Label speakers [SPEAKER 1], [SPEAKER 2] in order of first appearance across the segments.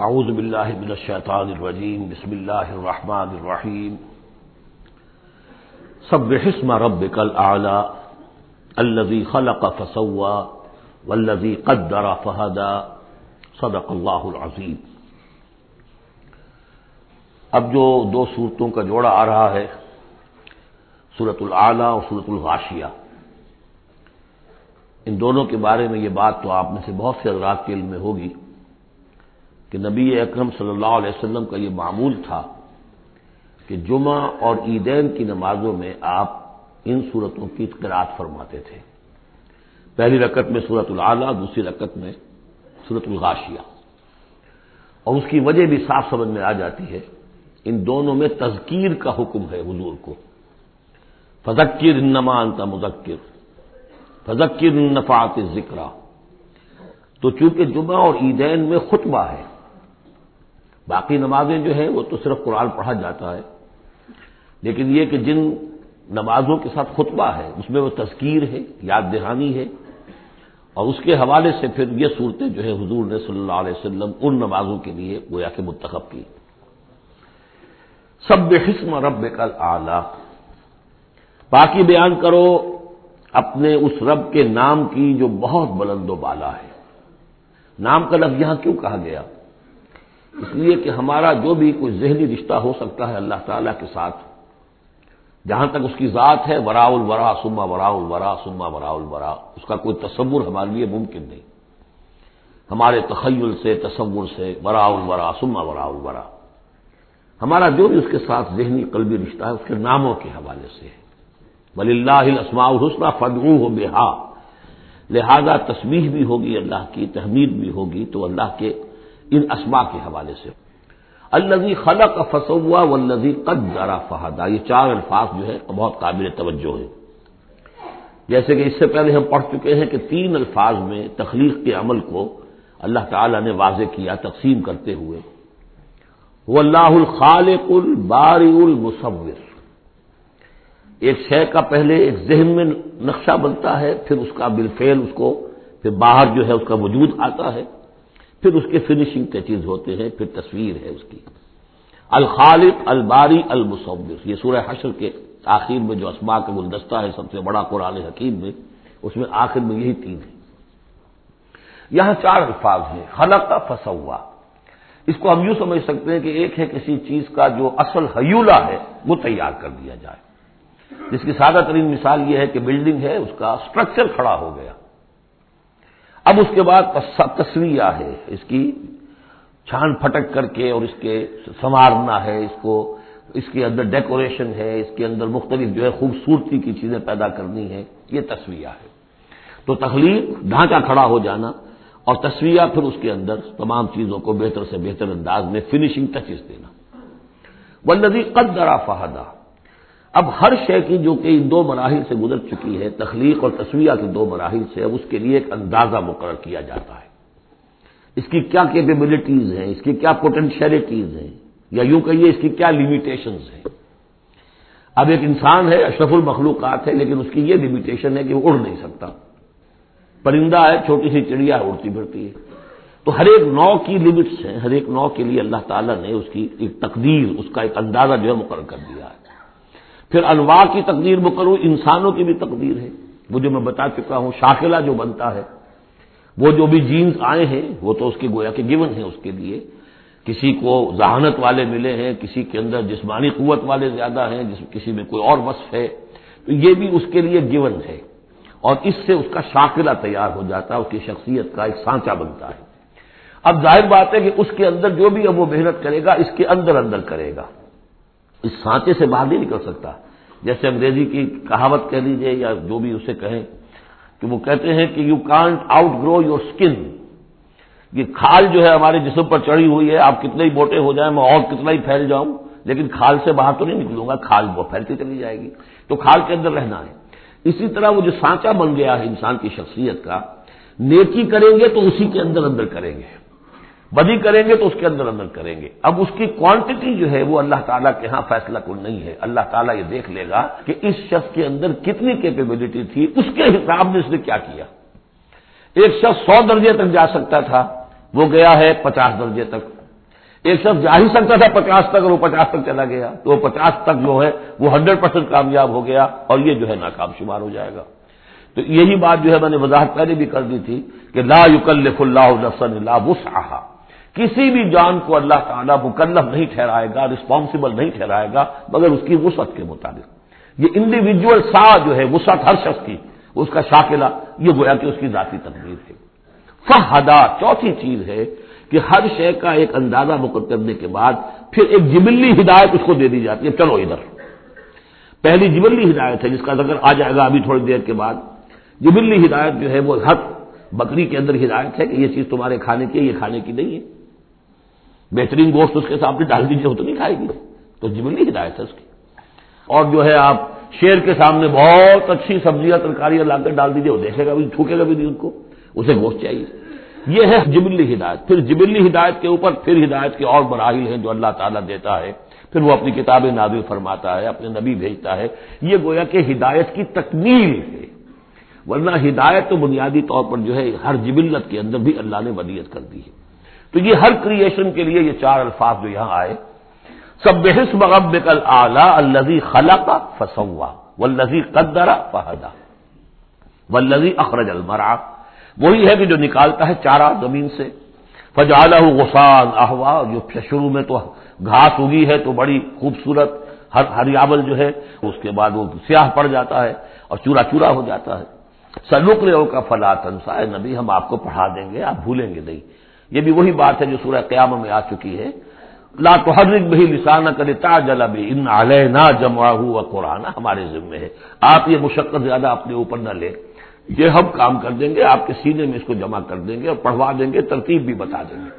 [SPEAKER 1] اعوذ باللہ من الشیطان الرجیم، بسم اللہ الرحمن الرحیم۔ سب حسم رب کل اعلی الذي خلق فسوا والذي قدر فہدا۔ صدق اللہ العظیم۔ اب جو دو صورتوں کا جوڑا آ رہا ہے صورت العلیٰ اور صورت الغاشیہ۔ ان دونوں کے بارے میں یہ بات تو آپ میں سے بہت سے حضرات کے علم میں ہوگی۔ کہ نبی اکرم صلی اللہ علیہ وسلم کا یہ معمول تھا کہ جمعہ اور عیدین کی نمازوں میں آپ ان صورتوں کی قرآت فرماتے تھے۔ پہلی رکت میں صورت العلیٰ دوسری رکت میں صورت الغاشیہ۔ اور اس کی وجہ بھی صاف سمجھ میں آ جاتی ہے۔ ان دونوں میں تذکیر کا حکم ہے حضور کو۔ فذکر انما انت مذکر۔ فذکر النفات ذکر تو چونکہ جمعہ اور عیدین میں خطبہ ہے باقی نمازیں جو ہیں وہ تو صرف قرآن پڑھا جاتا ہے۔ لیکن یہ کہ جن نمازوں کے ساتھ خطبہ ہے، اس میں وہ تذکیر ہے، یاد دہانی ہے۔ اور اس کے حوالے سے پھر یہ صورتیں جو ہے حضور نے صلی اللہ علیہ وسلم ان نمازوں کے لیے گویا کہ منتخب کی۔ سب حسم رب کل آلہ باقی بیان کرو، اپنے اس رب کے نام کی جو بہت بلند و بالا ہے۔ نام کا لفظ یہاں کیوں کہا گیا؟ اس لیے کہ ہمارا جو بھی کوئی ذہنی رشتہ ہو سکتا ہے اللہ تعالی کے ساتھ، جہاں تک اس کی ذات ہے ورا الورا سما ورا الورا سما ورا الورا اس کا کوئی تصور ہمارے لیے ممکن نہیں۔ ہمارے تخیل سے، تصور سے ورا الورا سما ورا۔ الورا ہمارا جو بھی اس کے ساتھ ذہنی قلبی رشتہ ہے، اس کے ناموں کے حوالے سے ہے۔ ولی اللہ اسماء الحسنہ فدعو ہو بےحا لہذا تصویر بھی ہوگی اللہ کی، تحمید بھی ہوگی تو اللہ کے ان اسما کے حوالے سے۔ الزی خلق فسوا و الزی قد ذرا فہدا یہ چار الفاظ جو ہے بہت قابل توجہ ہے جیسے کہ اس سے پہلے ہم پڑھ چکے ہیں کہ تین الفاظ میں تخلیق کے عمل کو اللہ تعالی نے واضح کیا، تقسیم کرتے ہوئے۔ وہ اللہ الخالق البار المصور۔ ایک شے کا پہلے ایک ذہن میں نقشہ بنتا ہے، پھر اس کا بالفعل اس کو، پھر باہر جو ہے اس کا وجود آتا ہے۔ پھر اس کے فنیشنگ ٹچز ہوتے ہیں، پھر تصویر ہے اس کی۔ الخالق، الباری، المصور۔ یہ سورہ حشر کے آخر میں جو اسما کا گلدستہ ہے، سب سے بڑا قرآن حکیم میں، اس میں آخر میں یہی تین ہے یہاں چار الفاظ ہیں۔ خلق کا فسوا۔ اس کو ہم یوں سمجھ سکتے ہیں کہ ایک ہے کسی چیز کا جو اصل حیولہ ہے، وہ تیار کر دیا جائے۔ جس کی سادہ ترین مثال یہ ہے کہ بلڈنگ ہے، اس کا اسٹرکچر کھڑا ہو گیا۔ اب اس کے بعد تصویہ ہے، اس کی چھان پھٹک کر کے اور اس کے سنوارنا ہے، اس کو، اس کے اندر ڈیکوریشن ہے، اس کے اندر مختلف جو ہے خوبصورتی کی چیزیں پیدا کرنی ہے یہ تصویہ ہے۔ تو تخلیق، ڈھانچہ کھڑا ہو جانا اور تصویہ پھر اس کے اندر تمام چیزوں کو بہتر سے بہتر انداز میں فنیشنگ ٹچز دینا۔ ولدی قد درا فہدا اب ہر شے کی جو کہ ان دو مراحل سے گزر چکی ہے، تخلیق اور تصویہ کے دو مراحل سے، اب اس کے لیے ایک اندازہ مقرر کیا جاتا ہے۔ اس کی کیا کیپیبلٹیز ہیں؟ اس کی کیا پوٹینشیلٹیز ہیں؟ یا یوں کہیے، اس کی کیا لمیٹیشنز ہیں؟ اب ایک انسان ہے، اشرف المخلوقات ہے، لیکن اس کی یہ لمیٹیشن ہے کہ وہ اڑ نہیں سکتا۔ پرندہ ہے، چھوٹی سی چڑیا اڑتی پھرتی ہے۔ تو ہر ایک نو کی لمٹس ہیں، ہر ایک نو کے لیے اللہ تعالیٰ نے اس کی ایک تقدیر، اس کا ایک اندازہ جو ہے مقرر کر دیا ہے۔ پھر انواع کی تقدیر مقرر انسانوں کی بھی تقدیر ہے۔ وہ جو میں بتا چکا ہوں شاخلہ جو بنتا ہے، وہ جو بھی جینس آئے ہیں، وہ تو اس کی گویا کے گیون ہیں اس کے لیے۔ کسی کو ذہانت والے ملے ہیں، کسی کے اندر جسمانی قوت والے زیادہ ہیں، جس کسی میں کوئی اور وصف ہے، تو یہ بھی اس کے لیے گیون ہے۔ اور اس سے اس کا شاکلہ تیار ہو جاتا ہے، اس کی شخصیت کا ایک سانچہ بنتا ہے۔ اب ظاہر بات ہے کہ اس کے اندر جو بھی اب وہ محنت کرے گا، اس کے اندر اندر کرے گا۔ اس سانچے سے باہر نہیں نکل سکتا۔ جیسے انگریزی کی کہاوت کہہ لیجیے یا جو بھی اسے کہیں کہ وہ کہتے ہیں کہ you can't outgrow your skin یہ کھال جو ہے ہمارے جسم پر چڑھی ہوئی ہے، آپ کتنے ہی موٹے ہو جائیں، میں اور کتنا ہی پھیل جاؤں، لیکن کھال سے باہر تو نہیں نکلوں گا، کھال وہ پھیلتی چلی جائے گی۔ تو کھال کے اندر رہنا ہے۔ اسی طرح وہ جو سانچا بن گیا ہے انسان کی شخصیت کا، نیکی کریں گے تو اسی کے اندر اندر کریں گے۔ بدی کریں گے تو اس کے اندر اندر کریں گے۔ اب اس کی کوانٹٹی جو ہے وہ اللہ تعالیٰ کے ہاں فیصلہ کن نہیں ہے۔ اللہ تعالیٰ یہ دیکھ لے گا کہ اس شخص کے اندر کتنی کیپیبلٹی تھی، اس کے حساب میں اس نے کیا کیا۔ ایک شخص سو درجے تک جا سکتا تھا، وہ گیا ہے پچاس درجے تک۔ ایک شخص جا ہی سکتا تھا پچاس تک اور وہ پچاس تک چلا گیا۔ تو وہ پچاس تک جو ہے وہ ہنڈریڈ پرسینٹ کامیاب ہو گیا اور یہ جو ہے ناکام شمار ہو جائے گا۔ تو یہی بات جو ہے میں نے وضاحت پہلے بھی کر دی تھی کہ لا یکلف اللہ نفسن اللہ وسعها کسی بھی جان کو اللہ تعالیٰ مکلف نہیں ٹھہرائے گا رسپانسبل نہیں ٹھہرائے گا، مگر اس کی وسعت کے مطابق۔ یہ انڈیویجل سا جو ہے، وسعت ہر شخص کی، اس کا شاکلہ، یہ گویا کہ اس کی ذاتی تقدیر ہے۔ فہدا، چوتھی چیز ہے کہ ہر شے کا ایک اندازہ مقرر کرنے کے بعد پھر ایک جبلی ہدایت اس کو دے دی جاتی ہے، چلو ادھر۔ پہلی جبلی ہدایت ہے، جس کا ذکر آ جائے گا ابھی تھوڑی دیر کے بعد۔ جبلی ہدایت جو ہے، وہ حق بکری کے اندر ہدایت ہے کہ یہ چیز تمہارے کھانے کی ہے، یہ کھانے کی نہیں ہے۔ بہترین گوشت اس کے سامنے ڈال دیجیے وہ تو نہیں کھائے گی۔ تو جبلی ہدایت ہے اس کی۔ اور جو ہے، آپ شیر کے سامنے بہت اچھی سبزیاں ترکاریاں لا کر ڈال دیجیے وہ دیکھے گا بھی، تھوکے گا بھی نہیں ان کو۔ اسے گوشت چاہیے۔ یہ ہے جبلی ہدایت۔ پھر جبلی ہدایت کے اوپر پھر ہدایت کے اور مراحل ہیں جو اللہ تعالیٰ دیتا ہے۔ پھر وہ اپنی کتابیں نازل فرماتا ہے، اپنے نبی بھیجتا ہے۔ یہ گویا کہ ہدایت کی تکمیل ہے۔ ورنہ ہدایت تو بنیادی طور پر جو ہے، ہر جبلت کے اندر بھی اللہ نے ودیت کر دی ہے۔ تو یہ ہر کریشن کے لیے یہ چار الفاظ جو یہاں آئے. سب بحث مغب کل اعلی الزی خلا کا فسوا و لذی قدرا فہدا و لذی اخرج المرا وہی ہے کہ جو نکالتا ہے چارہ زمین سے. فجالہ غسان احوا. جو شروع میں تو گھاس اگی ہے تو بڑی خوبصورت ہر ہریابل جو ہے اس کے بعد وہ سیاہ پڑ جاتا ہے اور چورا چورا ہو جاتا ہے. سلوکر کا فلا تنسا ہے نبی، ہم آپ کو پڑھا دیں گے، آپ بھولیں گے نہیں. یہ بھی وہی بات ہے جو سورہ قیام میں آ چکی ہے۔ لا تو حرک بھی لسانہ کرے تا جلا بھی ان علیہ نہ جمع ہوا قرآن ہمارے ذمے ہے۔ آپ یہ مشقت زیادہ اپنے اوپر نہ لیں۔ یہ ہم کام کر دیں گے، آپ کے سینے میں اس کو جمع کر دیں گے اور پڑھوا دیں گے، ترتیب بھی بتا دیں گے۔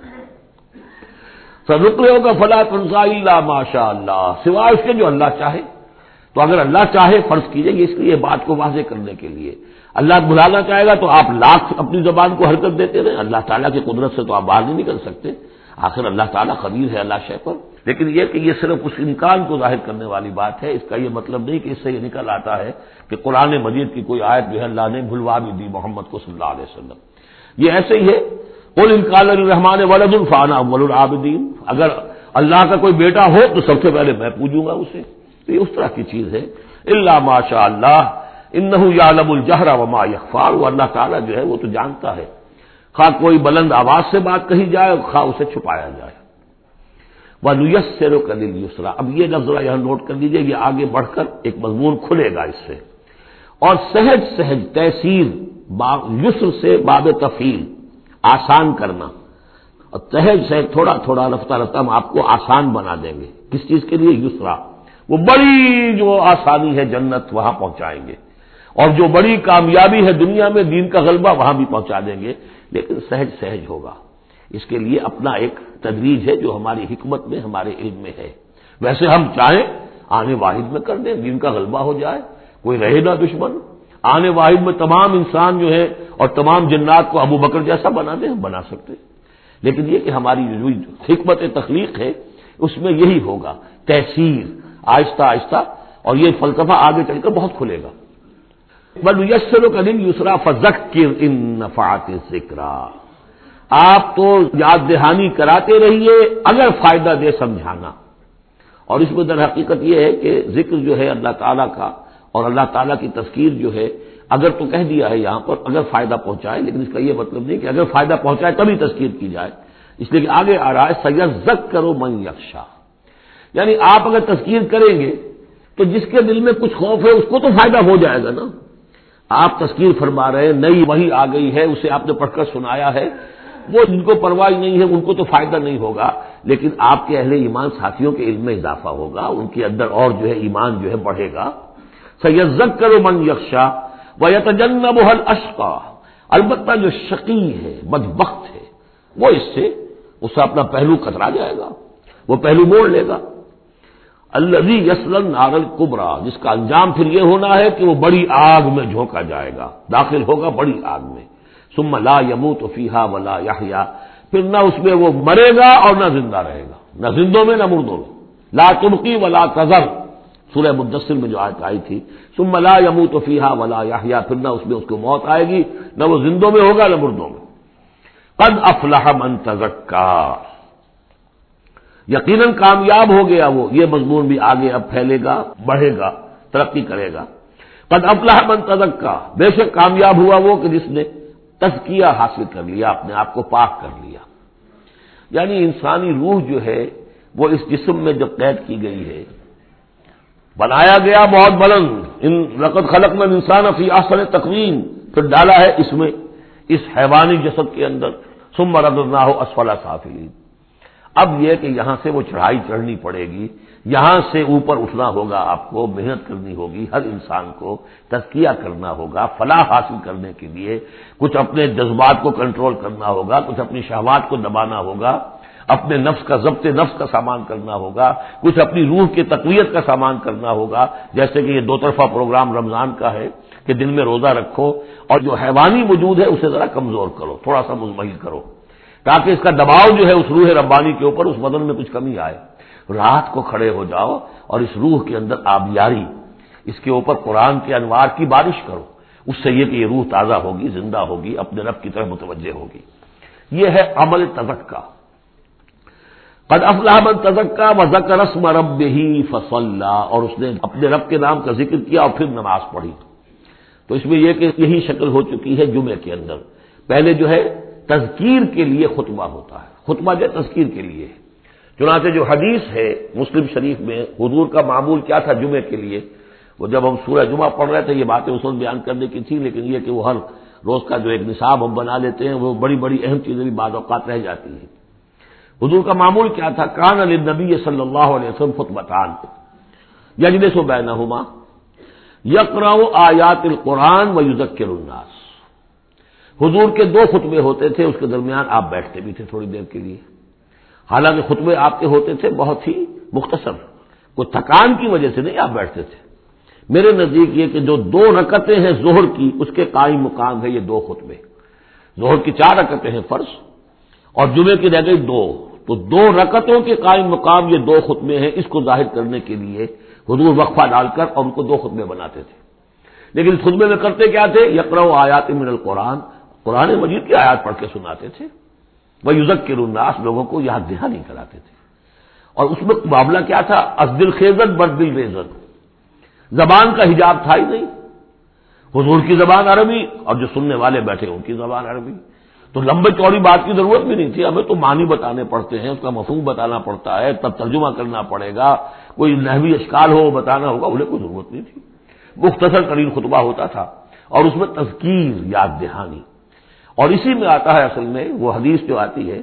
[SPEAKER 1] سرکریوں کا فلا تنسا اللہ ماشاء اللہ، سوائے اس کے جو اللہ چاہے۔ تو اگر اللہ چاہے فرض کیجیے اس لیے بات کو واضح کرنے کے لیے۔ اللہ بلانا چاہے گا تو آپ لاکھ اپنی زبان کو حرکت دیتے رہے۔ اللہ تعالیٰ کی قدرت سے تو آپ باہر نہیں نکل سکتے۔ آخر اللہ تعالیٰ خبیر ہے اللہ شہ پر۔ لیکن یہ کہ یہ صرف اس امکان کو ظاہر کرنے والی بات ہے، اس کا یہ مطلب نہیں کہ اس سے یہ نکل آتا ہے کہ قرآن مجید کی کوئی آیت جو ہے اللہ نے بھلوا بھی دی محمد کو صلی اللہ علیہ وسلم۔ یہ ایسے ہی ہے۔ بول انکال الرحمان ولد الفانہ ول العابدین۔ اگر اللہ کا کوئی بیٹا ہو تو سب سے پہلے میں پوجوں گا اسے۔ تو یہ اس طرح کی چیز ہے۔ اللہ ماشاء اللہ ان یالم الجہرا وما یخفار وہ اللہ تعالیٰ جو ہے وہ تو جانتا ہے۔ خواہ کوئی بلند آواز سے بات کہی جائے، خواہ اسے چھپایا جائے۔ وہ نیس سے کر یسرا اب یہ لفظ یہاں نوٹ کر لیجیے یہ آگے بڑھ کر ایک مضمون کھلے گا اس سے۔ اور سہج سہج تحصیل یسر سے باب تفیل، آسان کرنا۔ اور سہج سہج تھوڑا تھوڑا رفتہ رفتہ ہم آپ کو آسان بنا دیں گے۔ کس چیز کے لیے؟ یسرا۔ وہ بڑی جو آسانی ہے جنت وہاں پہنچائیں گے اور جو بڑی کامیابی ہے دنیا میں دین کا غلبہ وہاں بھی پہنچا دیں گے لیکن سہج سہج ہوگا اس کے لیے اپنا ایک تدریج ہے جو ہماری حکمت میں ہمارے علم میں ہے ویسے ہم چاہیں آنے واحد میں کر دیں دین کا غلبہ ہو جائے کوئی رہے نہ دشمن آنے واحد میں تمام انسان جو ہے اور تمام جنات کو ابو بکر جیسا بنا دیں ہم بنا سکتے لیکن یہ کہ ہماری جو حکمت تخلیق ہے اس میں یہی ہوگا تحصیل آہستہ آہستہ اور یہ فلسفہ آگے چل کر بہت کھلے گا۔ بل یسر قدیم یسرا فزک ان نفات ذکر آپ تو یاد دہانی کراتے رہیے اگر فائدہ دے سمجھانا۔ اور اس میں در حقیقت یہ ہے کہ ذکر جو ہے اللہ تعالیٰ کا اور اللہ تعالیٰ کی تذکیر جو ہے، اگر تو کہہ دیا ہے یہاں پر اگر فائدہ پہنچائے، لیکن اس کا یہ مطلب نہیں کہ اگر فائدہ پہنچائے تبھی تذکیر کی جائے۔ اس لیے کہ آگے آ رہا ہے سید زک کرو من یکشا یعنی آپ اگر تذکیر کریں گے تو جس کے دل میں کچھ خوف ہے اس کو تو فائدہ ہو جائے گا نا۔ آپ تذکیر فرما رہے ہیں، نئی وہی آ گئی ہے، اسے آپ نے پڑھ کر سنایا ہے۔ وہ جن کو پرواہ نہیں ہے، ان کو تو فائدہ نہیں ہوگا۔ لیکن آپ کے اہل ایمان ساتھیوں کے علم میں اضافہ ہوگا، ان کے اندر اور جو ہے ایمان جو ہے بڑھے گا۔ سید کرو من یکشا و یتجن بحل اشقا البتہ جو شقی ہے، بدبخت ہے، وہ اس سے اس سے اپنا پہلو کترا جائے گا، وہ پہلو موڑ لے گا۔ الزی یسلن ناگل کبرا جس کا انجام پھر یہ ہونا ہے کہ وہ بڑی آگ میں جھونکا جائے گا، داخل ہوگا بڑی آگ میں۔ سم لا یمو تو فیحا ولا یا پھر نہ اس میں وہ مرے گا اور نہ زندہ رہے گا، نہ زندوں میں نہ مردوں میں۔ لا تمکی ولا تذر۔ سورہ مدثر میں جو آیت آئی تھی۔ سم لا یمو تو فیحا ولا یا پھر نہ اس میں اس کو موت آئے گی، نہ وہ زندوں میں ہوگا نہ مردوں میں۔ قد افلاح من تزکا۔ یقیناً کامیاب ہو گیا وہ، یہ مضمون بھی آگے اب پھیلے گا، بڑھے گا، ترقی کرے گا۔ قد افلاح من تزکا بے شک کامیاب ہوا وہ کہ جس نے تزکیہ حاصل کر لیا، اپنے آپ کو پاک کر لیا۔ یعنی انسانی روح جو ہے، وہ اس جسم میں جب قید کی گئی ہے، بنایا گیا بہت بلند۔ ان رقط خلق میں انسان فی آسن تقویم، پھر ڈالا ہے اس میں، اس حیوانی جسد کے اندر۔ سم مرد نہ ہو اسفلا صافلین اب یہ کہ یہاں سے وہ چڑھائی چڑھنی پڑے گی، یہاں سے اوپر اٹھنا ہوگا آپ کو، محنت کرنی ہوگی، ہر انسان کو تزکیہ کرنا ہوگا، فلاح حاصل کرنے کے لیے کچھ اپنے جذبات کو کنٹرول کرنا ہوگا، کچھ اپنی شہوات کو دبانا ہوگا، اپنے نفس کا ضبط نفس کا سامان کرنا ہوگا، کچھ اپنی روح کی تقویت کا سامان کرنا ہوگا، جیسے کہ یہ دو طرفہ پروگرام رمضان کا ہے کہ دن میں روزہ رکھو اور جو حیوانی وجود ہے اسے ذرا کمزور کرو، تھوڑا سا مزمحل کرو۔ تاکہ اس کا دباؤ جو ہے اس روح ربانی کے اوپر اس بدن میں کچھ کمی آئے۔ رات کو کھڑے ہو جاؤ اور اس روح کے اندر آبیاری، اس کے اوپر قرآن کے انوار کی بارش کرو۔ اس سے یہ کہ یہ روح تازہ ہوگی، زندہ ہوگی، اپنے رب کی طرف متوجہ ہوگی۔ یہ ہے عمل تزک کا قد افلاح من تزکا و ذکر رسم رب ہی فصل اور اس نے اپنے رب کے نام کا ذکر کیا اور پھر نماز پڑھی۔ تو اس میں یہ کہ یہی شکل ہو چکی ہے جمعے کے اندر۔ پہلے جو ہے تذکیر کے لیے خطبہ ہوتا ہے۔ خطبہ جو تذکیر کے لیے۔ چنانچہ جو حدیث ہے مسلم شریف میں، حضور کا معمول کیا تھا جمعے کے لیے؟ وہ جب ہم سورہ جمعہ پڑھ رہے تھے، یہ باتیں اس وقت بیان کرنے کی تھی لیکن یہ کہ وہ ہر روز کا جو ایک نصاب ہم بنا لیتے ہیں، وہ بڑی بڑی اہم چیزیں بھی بعض اوقات رہ جاتی ہیں۔ حضور کا معمول کیا تھا؟ کان علی نبی صلی اللہ علیہ وسلم خطبتان۔ یجلس و بینہما یقرا آیات القرآن و یوزکر الناس۔ حضور کے دو خطبے ہوتے تھے، اس کے درمیان آپ بیٹھتے بھی تھے تھوڑی دیر کے لیے۔ حالانکہ خطبے آپ کے ہوتے تھے بہت ہی مختصر، کوئی تھکان کی وجہ سے نہیں آپ بیٹھتے تھے۔ میرے نزدیک یہ کہ جو دو رکتیں ہیں زہر کی، اس کے قائم مقام ہے یہ دو خطبے۔ زہر کی چار رکتیں ہیں فرض، اور جمعے کی رہ گئی دو۔ تو دو رکتوں کے قائم مقام یہ دو خطبے ہیں، اس کو ظاہر کرنے کے لیے حضور وقفہ ڈال کر اور ان کو دو خطبے بناتے تھے۔ لیکن خطبے میں کرتے کیا تھے؟ یقرا آیات من القرآن قرآن مجید کی آیات پڑھ کے سناتے تھے۔ وہ یوزک کے رناس لوگوں کو یاد دہانی کراتے تھے۔ اور اس میں معاملہ کیا تھا؟ ازدل خیزت بر دل ریزت زبان کا حجاب تھا ہی نہیں۔ حضور کی زبان عربی، اور جو سننے والے بیٹھے ان کی زبان عربی۔ تو لمبے چوڑی بات کی ضرورت بھی نہیں تھی۔ ہمیں تو معنی بتانے پڑتے ہیں، اس کا مفہوم بتانا پڑتا ہے، تب ترجمہ کرنا پڑے گا۔ کوئی نحوی اشکال ہو بتانا ہوگا، انہیں کوئی ضرورت نہیں تھی۔ مختصر ترین خطبہ ہوتا تھا۔ اور اس میں تذکیر، یاد دہانی۔ اور اسی میں آتا ہے اصل میں وہ حدیث جو آتی ہے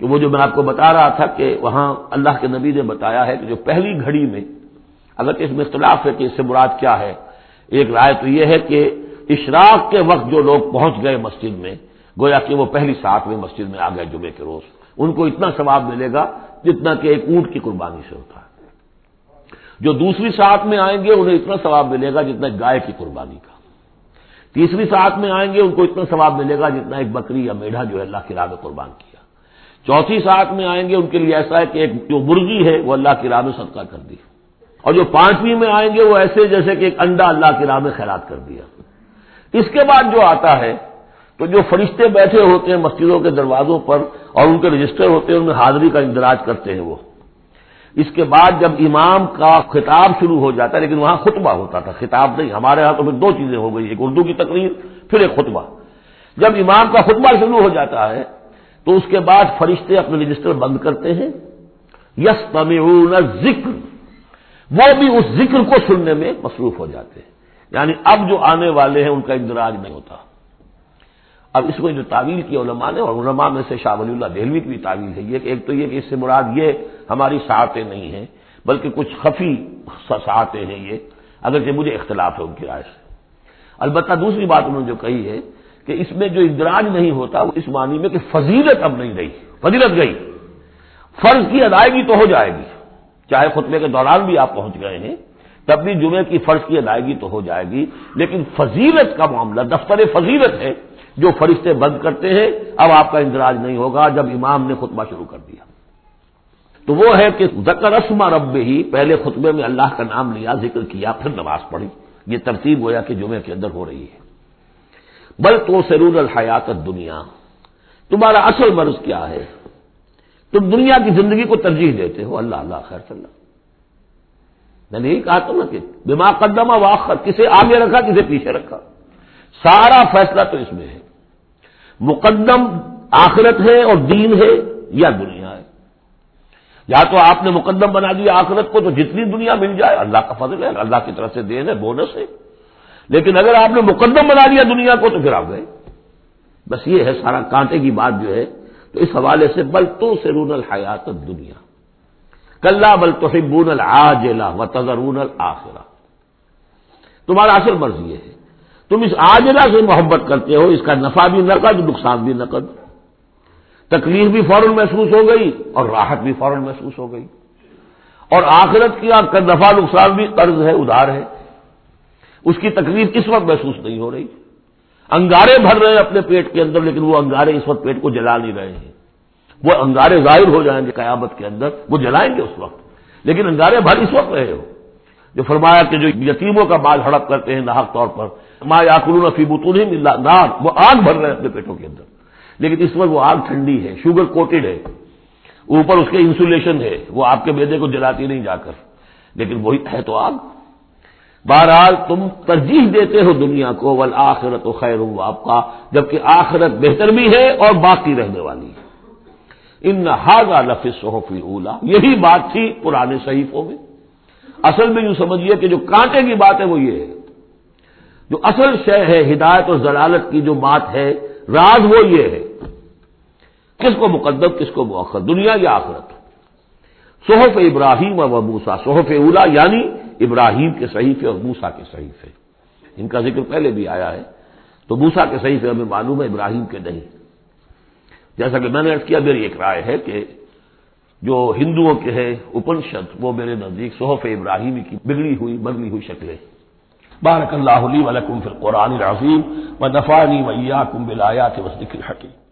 [SPEAKER 1] کہ وہ جو میں آپ کو بتا رہا تھا کہ وہاں اللہ کے نبی نے بتایا ہے کہ جو پہلی گھڑی میں اگر اس میں اختلاف ہے کہ اس سے مراد کیا ہے، ایک رائے تو یہ ہے کہ اشراق کے وقت جو لوگ پہنچ گئے مسجد میں، گویا کہ وہ پہلی ساتھ میں مسجد میں آ گئے جمعے کے روز، ان کو اتنا ثواب ملے گا جتنا کہ ایک اونٹ کی قربانی سے ہوتا ہے۔ جو دوسری ساتھ میں آئیں گے، انہیں اتنا ثواب ملے گا جتنا گائے کی قربانی کا۔ تیسری ساتھ میں آئیں گے، ان کو اتنا ثواب ملے گا جتنا ایک بکری یا میڈھا جو ہے اللہ کی راہ میں قربان کیا۔ چوتھی ساتھ میں آئیں گے، ان کے لیے ایسا ہے کہ ایک جو مرغی ہے، وہ اللہ کی راہ میں صدقہ کر دی۔ اور جو پانچویں میں آئیں گے، وہ ایسے جیسے کہ ایک انڈا اللہ کی راہ میں خیرات کر دیا۔ اس کے بعد جو آتا ہے، تو جو فرشتے بیٹھے ہوتے ہیں مسجدوں کے دروازوں پر اور ان کے رجسٹر ہوتے ہیں، ان میں حاضری کا اندراج کرتے ہیں وہ۔ اس کے بعد جب امام کا خطاب شروع ہو جاتا ہے، لیکن وہاں خطبہ ہوتا تھا، خطاب نہیں، ہمارے یہاں تو پھر دو چیزیں ہو گئی، ایک اردو کی تقریر، پھر ایک خطبہ۔ جب امام کا خطبہ شروع ہو جاتا ہے، تو اس کے بعد فرشتے اپنے رجسٹر بند کرتے ہیں۔ یس ذکر وہ بھی اس ذکر کو سننے میں مصروف ہو جاتے ہیں۔ یعنی اب جو آنے والے ہیں، ان کا اندراج نہیں ہوتا۔ اب اس کو جو تعویل کی علماء نے اور علماء میں سے شاہ ولی اللہ دہلوی کی بھی تعویل ہے، یہ کہ ایک تو یہ کہ اس سے مراد یہ ہماری ساعتیں نہیں ہیں، بلکہ کچھ خفی ساعتیں ہیں یہ، اگرچہ مجھے اختلاف ہے ان کی رائے سے۔ البتہ دوسری بات انہوں نے جو کہی ہے کہ اس میں جو اندراج نہیں ہوتا، وہ اس معنی میں کہ فضیلت اب نہیں رہی، فضیلت گئی۔ فرض کی ادائیگی تو ہو جائے گی، چاہے خطبے کے دوران بھی آپ پہنچ گئے ہیں، تب بھی جمعے کی فرض کی ادائیگی تو ہو جائے گی، لیکن فضیلت کا معاملہ، دفتر فضیلت ہے جو فرشتے بند کرتے ہیں، اب آپ کا اندراج نہیں ہوگا جب امام نے خطبہ شروع کر دیا۔ تو وہ ہے کہ زکر رسم رب ہی پہلے خطبے میں اللہ کا نام لیا، ذکر کیا، پھر نماز پڑھی۔ یہ ترتیب ہوا کہ جمعے کے اندر ہو رہی ہے۔ بل تو سرور الحیات دنیا تمہارا اصل مرض کیا ہے؟ تم دنیا کی زندگی کو ترجیح دیتے ہو۔ اللہ اللہ، خیر، صلی اللہ۔ میں نے یہی کہا تھا نا کہ بما قدمہ واخر، کسے آگے رکھا، کسے پیچھے رکھا۔ سارا فیصلہ تو اس میں ہے۔ مقدم آخرت ہے اور دین ہے یا دنیا ہے؟ یا تو آپ نے مقدم بنا دیا آخرت کو تو جتنی دنیا مل جائے، اللہ کا فضل ہے، اللہ کی طرف سے دین ہے، بونس ہے۔ لیکن اگر آپ نے مقدم بنا دیا دنیا کو تو پھر آپ گئے۔ بس یہ ہے، سارا کانٹے کی بات جو ہے، تو اس حوالے سے بل تو سے رون الحیات دنیا کل بل تو بون الجلا و تذرون الآخرا تمہارا اصل مرض یہ ہے تم اس آجلا سے محبت کرتے ہو، اس کا نفع بھی نقد، نقصان بھی نقد۔ تکلیف بھی فوراً محسوس ہو گئی اور راحت بھی فوراً محسوس ہو گئی۔ اور آخرت کی نفع، نقصان بھی قرض ہے، ادھار ہے۔ اس کی تکلیف اس وقت محسوس نہیں ہو رہی۔ انگارے بھر رہے ہیں اپنے پیٹ کے اندر، لیکن وہ انگارے اس وقت پیٹ کو جلا نہیں رہے ہیں۔ وہ انگارے ظاہر ہو جائیں گے قیامت کے اندر، وہ جلائیں گے اس وقت۔ لیکن انگارے بھر اس وقت رہے ہو۔ جو فرمایا کہ جو یتیموں کا بال ہڑپ کرتے ہیں، ناحق طور پر ما یا فیبوتون نار۔ وہ آگ بھر رہے ہیں اپنے پیٹوں کے اندر۔ لیکن اس وقت وہ آگ ٹھنڈی ہے، شوگر کوٹڈ ہے۔ اوپر اس کے انسولیشن ہے، وہ آپ کے بیدے کو جلاتی نہیں جا کر۔ لیکن وہی ہے تو آگ۔ بہرحال تم ترجیح دیتے ہو دنیا کو ول آخرت و خیر ہوں آپ کا جبکہ آخرت بہتر بھی ہے اور باقی رہنے والی ہے۔ ان نہ لفظ صحفی اولا یہی بات تھی پرانے صحیفوں میں۔ اصل میں یوں سمجھیے کہ جو کانٹے کی بات ہے وہ یہ ہے۔ جو اصل شے ہے، ہدایت اور ضلالت کی جو بات ہے، راز وہ یہ ہے، کس کو مقدم، کس کو مؤخر، دنیا یا آخرت؟ صحف ابراہیم اور موسا صحف اولا یعنی ابراہیم کے صحیفے اور موسا کے صحیفے۔ ان کا ذکر پہلے بھی آیا ہے، تو موسا کے صحیفے ہمیں معلوم ہے، ابراہیم کے نہیں۔ جیسا کہ میں نے کیا، میری ایک رائے ہے کہ جو ہندوؤں کے ہے اپنشد، وہ میرے نزدیک صحف ابراہیمی کی بگڑی ہوئی بدلی ہوئی شکلیں۔ بارک اللہ علی ولکم فی القرآن العظیم و نفانی ویا کم بلایا کے وسط